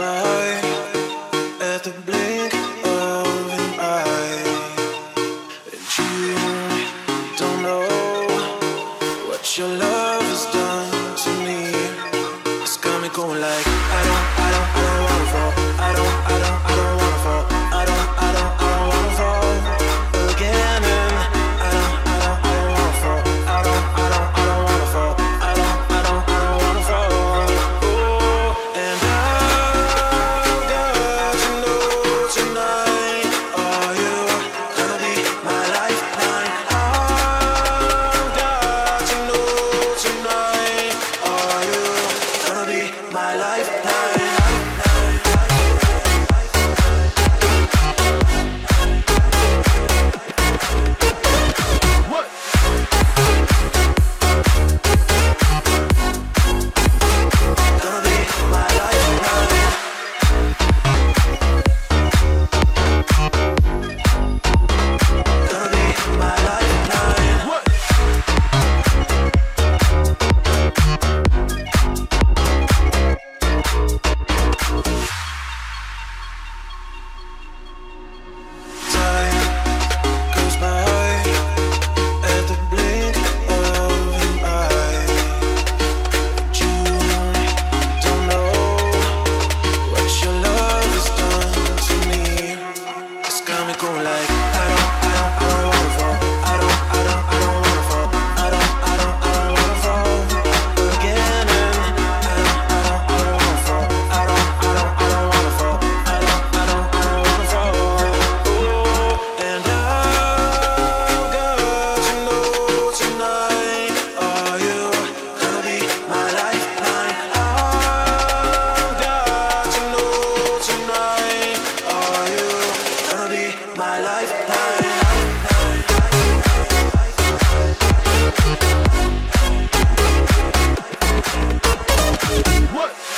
at the blink of an eye. And you don't know what your love has done to me. It's got me going like, I don't, What?